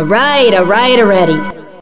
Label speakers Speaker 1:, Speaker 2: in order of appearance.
Speaker 1: Alright, alright already.